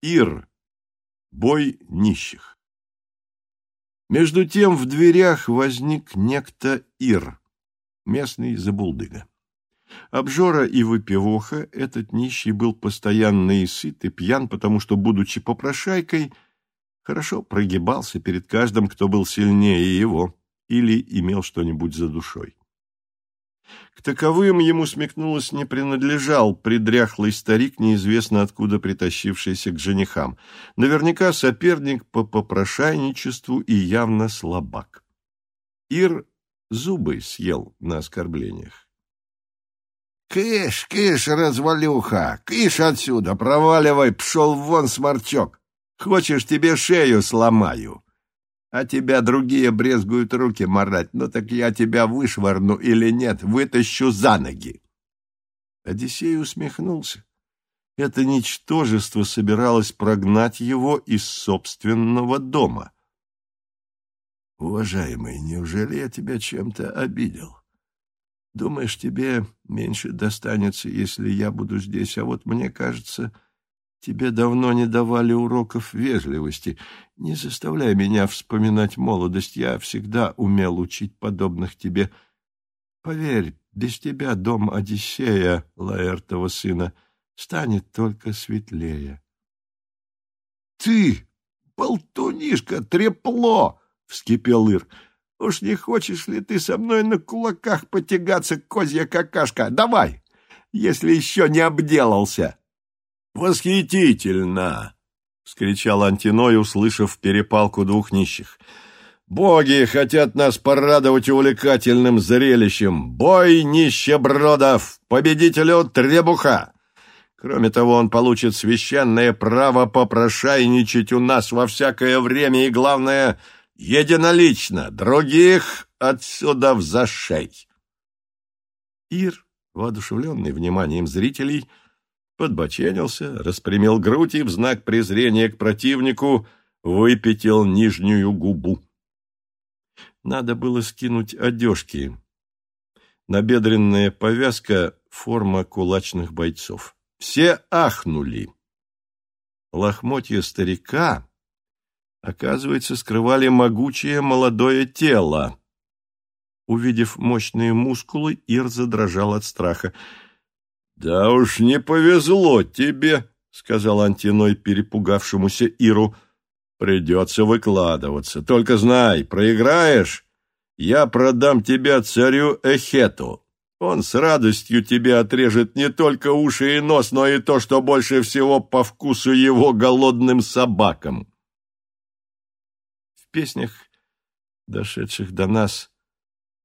Ир. Бой нищих. Между тем в дверях возник некто Ир, местный забулдыга. Обжора и выпивоха, этот нищий был постоянно и сыт, и пьян, потому что, будучи попрошайкой, хорошо прогибался перед каждым, кто был сильнее его или имел что-нибудь за душой. К таковым ему смекнулось не принадлежал придряхлый старик, неизвестно откуда притащившийся к женихам. Наверняка соперник по попрошайничеству и явно слабак. Ир зубы съел на оскорблениях. «Кыш, кыш, развалюха! Кыш отсюда! Проваливай! Пшел вон, сморчок! Хочешь, тебе шею сломаю!» А тебя другие брезгуют руки марать. Ну так я тебя вышвырну или нет, вытащу за ноги. Одиссей усмехнулся. Это ничтожество собиралось прогнать его из собственного дома. Уважаемый, неужели я тебя чем-то обидел? Думаешь, тебе меньше достанется, если я буду здесь, а вот мне кажется, Тебе давно не давали уроков вежливости. Не заставляй меня вспоминать молодость. Я всегда умел учить подобных тебе. Поверь, без тебя дом Одиссея, Лаэртова сына, станет только светлее. — Ты, болтунишка, трепло! — вскипел Ир. — Уж не хочешь ли ты со мной на кулаках потягаться, козья какашка? Давай, если еще не обделался! «Восхитительно!» — вскричал Антиной, услышав перепалку двух нищих. «Боги хотят нас порадовать увлекательным зрелищем! Бой нищебродов! Победителю Требуха!» Кроме того, он получит священное право попрошайничать у нас во всякое время и, главное, единолично, других отсюда в. Ир, воодушевленный вниманием зрителей, — подбоченился, распрямил грудь и в знак презрения к противнику выпятил нижнюю губу. Надо было скинуть одежки. Набедренная повязка — форма кулачных бойцов. Все ахнули. Лохмотья старика, оказывается, скрывали могучее молодое тело. Увидев мощные мускулы, Ир задрожал от страха. «Да уж не повезло тебе», — сказал Антиной перепугавшемуся Иру. «Придется выкладываться. Только знай, проиграешь, я продам тебя царю Эхету. Он с радостью тебе отрежет не только уши и нос, но и то, что больше всего по вкусу его голодным собакам». В песнях, дошедших до нас,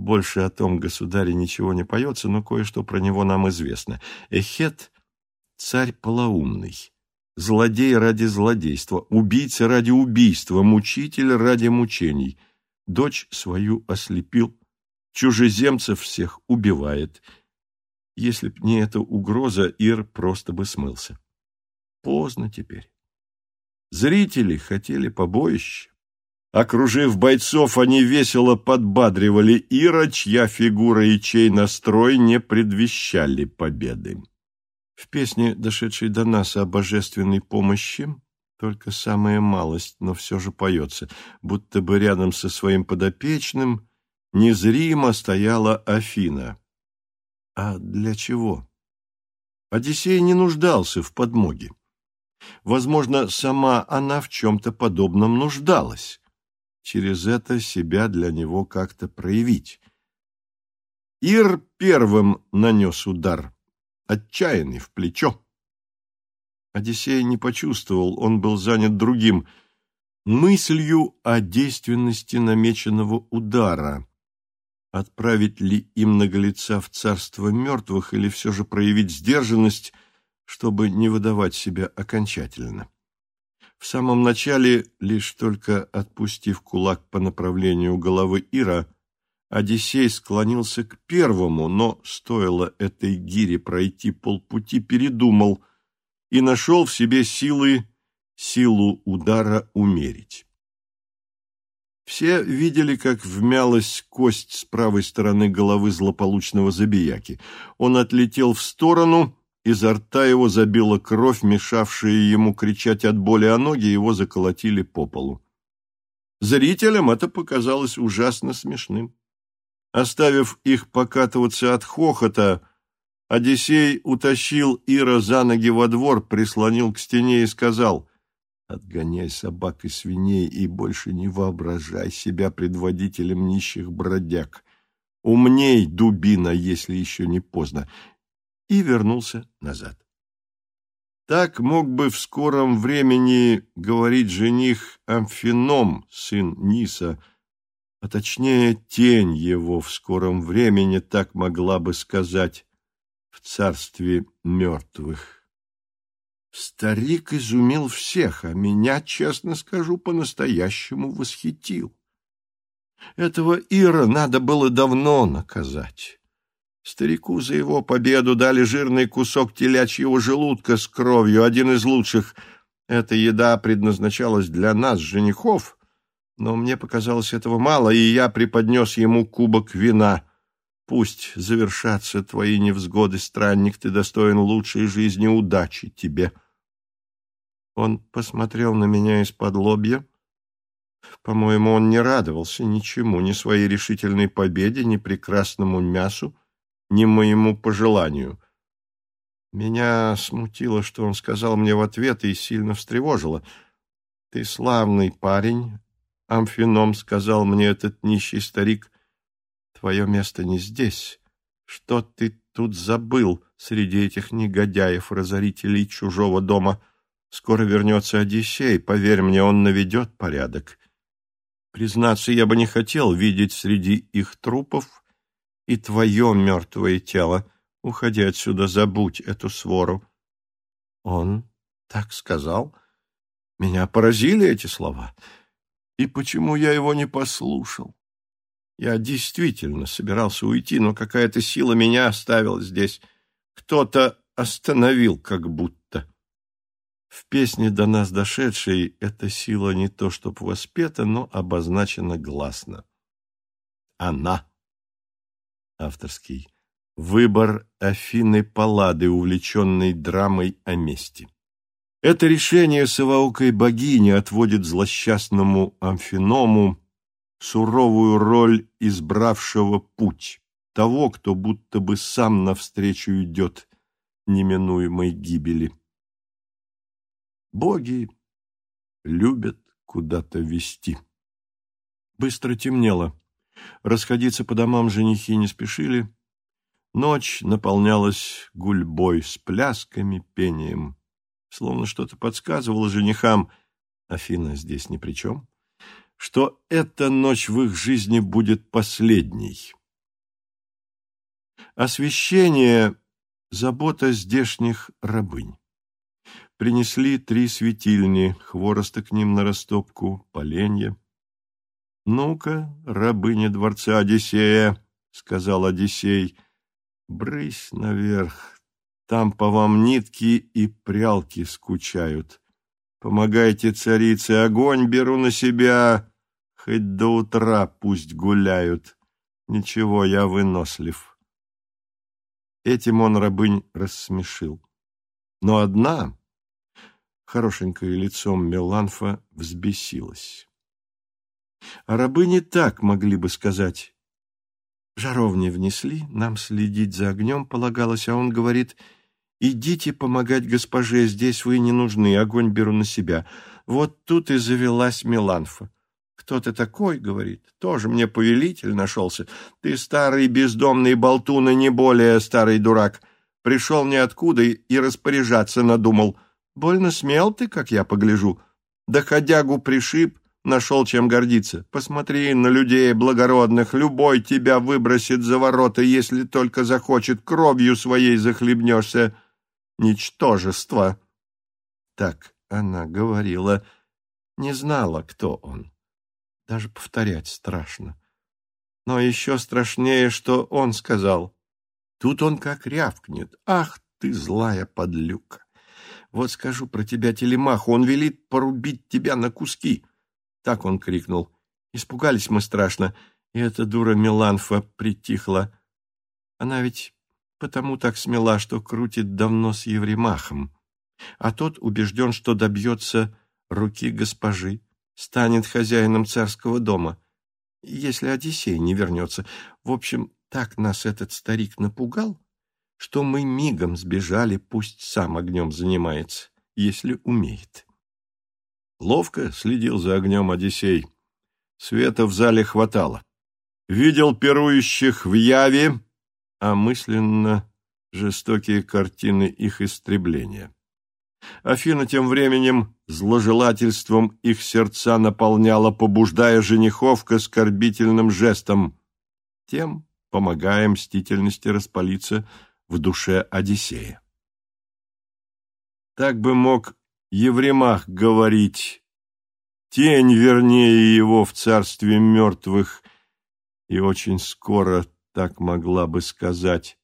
больше о том государе ничего не поется, но кое-что про него нам известно. Эхет — царь полоумный, злодей ради злодейства, убийца ради убийства, мучитель ради мучений. Дочь свою ослепил, чужеземцев всех убивает. Если б не эта угроза, Ир просто бы смылся. Поздно теперь. Зрители хотели побоище. Окружив бойцов, они весело подбадривали Ира, чья фигура и чей настрой не предвещали победы. В песне, дошедшей до нас о божественной помощи, только самая малость, но все же поется, будто бы рядом со своим подопечным незримо стояла Афина. А для чего? Одиссей не нуждался в подмоге. Возможно, сама она в чем-то подобном нуждалась через это себя для него как-то проявить. Ир первым нанес удар, отчаянный, в плечо. Одиссей не почувствовал, он был занят другим, мыслью о действенности намеченного удара. Отправить ли им наглеца в царство мертвых или все же проявить сдержанность, чтобы не выдавать себя окончательно? В самом начале, лишь только отпустив кулак по направлению головы Ира, Одиссей склонился к первому, но стоило этой гире пройти полпути, передумал и нашел в себе силы силу удара умерить. Все видели, как вмялась кость с правой стороны головы злополучного забияки. Он отлетел в сторону изо рта его забила кровь, мешавшая ему кричать от боли, а ноги его заколотили по полу. Зрителям это показалось ужасно смешным. Оставив их покатываться от хохота, Одиссей утащил Ира за ноги во двор, прислонил к стене и сказал, «Отгоняй собак и свиней и больше не воображай себя предводителем нищих бродяг. Умней, дубина, если еще не поздно». И вернулся назад. Так мог бы в скором времени говорить жених Амфином, сын Ниса, а точнее тень его в скором времени так могла бы сказать в царстве мертвых. Старик изумил всех, а меня, честно скажу, по-настоящему восхитил. Этого Ира надо было давно наказать. Старику за его победу дали жирный кусок телячьего желудка с кровью, один из лучших. Эта еда предназначалась для нас, женихов, но мне показалось этого мало, и я преподнес ему кубок вина. Пусть завершатся твои невзгоды, странник, ты достоин лучшей жизни, удачи тебе. Он посмотрел на меня из-под лобья. По-моему, он не радовался ничему, ни своей решительной победе, ни прекрасному мясу, ни моему пожеланию. Меня смутило, что он сказал мне в ответ, и сильно встревожило. «Ты славный парень», — Амфином сказал мне этот нищий старик. «Твое место не здесь. Что ты тут забыл среди этих негодяев, разорителей чужого дома? Скоро вернется Одиссей, поверь мне, он наведет порядок». Признаться, я бы не хотел видеть среди их трупов и твое мертвое тело. Уходи отсюда, забудь эту свору. Он так сказал. Меня поразили эти слова. И почему я его не послушал? Я действительно собирался уйти, но какая-то сила меня оставила здесь. Кто-то остановил как будто. В песне до нас дошедшей эта сила не то чтоб воспета, но обозначена гласно. Она авторский, выбор Афины Паллады, увлеченной драмой о мести. Это решение соваукой богини отводит злосчастному Амфиному суровую роль избравшего путь, того, кто будто бы сам навстречу идет неминуемой гибели. Боги любят куда-то вести. Быстро темнело. Расходиться по домам женихи не спешили. Ночь наполнялась гульбой с плясками, пением. Словно что-то подсказывало женихам, Афина здесь ни при чем, что эта ночь в их жизни будет последней. Освещение — забота здешних рабынь. Принесли три светильни, хвороста к ним на растопку, поленья. «Ну-ка, рабыня дворца Одиссея», — сказал Одиссей, — «брысь наверх, там по вам нитки и прялки скучают. Помогайте царице, огонь беру на себя, хоть до утра пусть гуляют. Ничего, я вынослив». Этим он рабынь рассмешил. Но одна, хорошенькое лицом Меланфа, взбесилась. А рабы не так могли бы сказать. Жаровни внесли, нам следить за огнем полагалось, а он говорит, идите помогать госпоже, здесь вы не нужны, огонь беру на себя. Вот тут и завелась Меланфа. «Кто ты такой?» — говорит. «Тоже мне повелитель нашелся. Ты старый бездомный болтун и не более старый дурак. Пришел ниоткуда и распоряжаться надумал. Больно смел ты, как я погляжу. Доходягу пришиб, Нашел чем гордиться. Посмотри на людей благородных. Любой тебя выбросит за ворота, если только захочет. Кровью своей захлебнешься. Ничтожество. Так она говорила. Не знала, кто он. Даже повторять страшно. Но еще страшнее, что он сказал. Тут он как рявкнет. Ах ты, злая подлюка! Вот скажу про тебя телемаху, он велит порубить тебя на куски. Так он крикнул. Испугались мы страшно, и эта дура Миланфа притихла. Она ведь потому так смела, что крутит давно с Евремахом, а тот убежден, что добьется руки госпожи, станет хозяином царского дома, если Одиссей не вернется. В общем, так нас этот старик напугал, что мы мигом сбежали, пусть сам огнем занимается, если умеет. Ловко следил за огнем Одиссей. Света в зале хватало. Видел пирующих в яве, а мысленно жестокие картины их истребления. Афина тем временем зложелательством их сердца наполняла, побуждая женихов к оскорбительным жестам, тем помогая мстительности распалиться в душе Одиссея. Так бы мог Евремах говорить, тень вернее его в царстве мертвых, и очень скоро так могла бы сказать.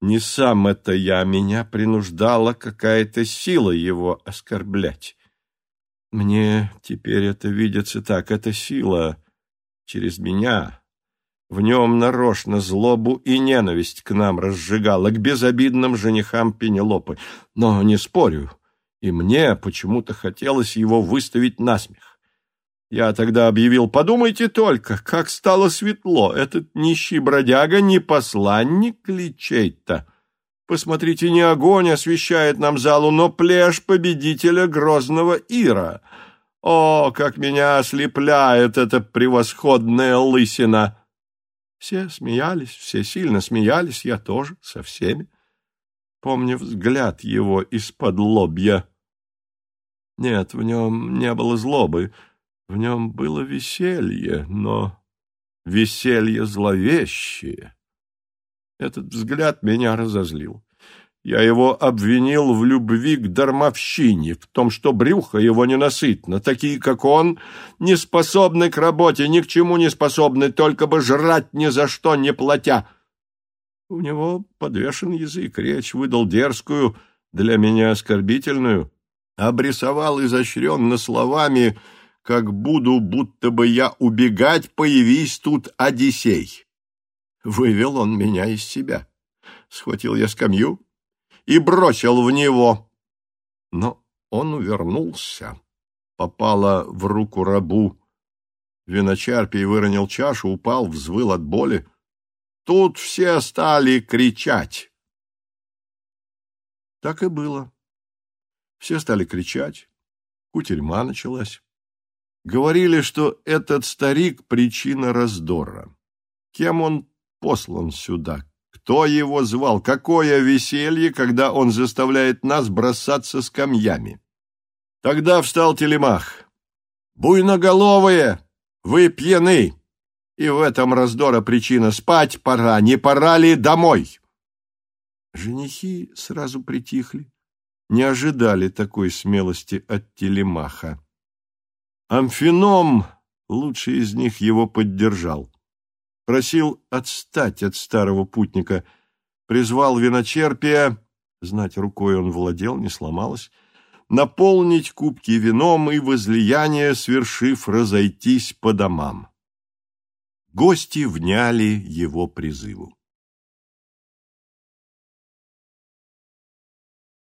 Не сам это я, меня принуждала какая-то сила его оскорблять. Мне теперь это видится так, эта сила через меня. В нем нарочно злобу и ненависть к нам разжигала, к безобидным женихам Пенелопы. Но не спорю, и мне почему-то хотелось его выставить насмех. Я тогда объявил, подумайте только, как стало светло, этот нищий бродяга не посланник ли чей-то? Посмотрите, не огонь освещает нам залу, но плешь победителя грозного Ира. О, как меня ослепляет эта превосходная лысина! Все смеялись, все сильно смеялись, я тоже, со всеми. Помню взгляд его из-под лобья. Нет, в нем не было злобы, — в нем было веселье, но веселье зловещее. Этот взгляд меня разозлил. Я его обвинил в любви к дармовщине, в том, что брюхо его ненасытно. Такие, как он, не способны к работе, ни к чему не способны, только бы жрать ни за что не платя. У него подвешен язык, речь выдал дерзкую, для меня оскорбительную. Обрисовал изощренно словами — как буду, будто бы я убегать, появись тут Одиссей. Вывел он меня из себя. Схватил я скамью и бросил в него. Но он увернулся. Попало в руку рабу. Виночарпий выронил чашу, упал, взвыл от боли. Тут все стали кричать. Так и было. Все стали кричать. Кутерьма началась. Говорили, что этот старик — причина раздора. Кем он послан сюда? Кто его звал? Какое веселье, когда он заставляет нас бросаться с камнями? Тогда встал телемах. «Буйноголовые! Вы пьяны!» И в этом раздора причина спать пора, не пора ли домой? Женихи сразу притихли, не ожидали такой смелости от телемаха. Амфином, лучший из них, его поддержал. Просил отстать от старого путника, призвал виночерпия, знать рукой он владел, не сломалось, наполнить кубки вином и возлияние, свершив, разойтись по домам. Гости вняли его призыву.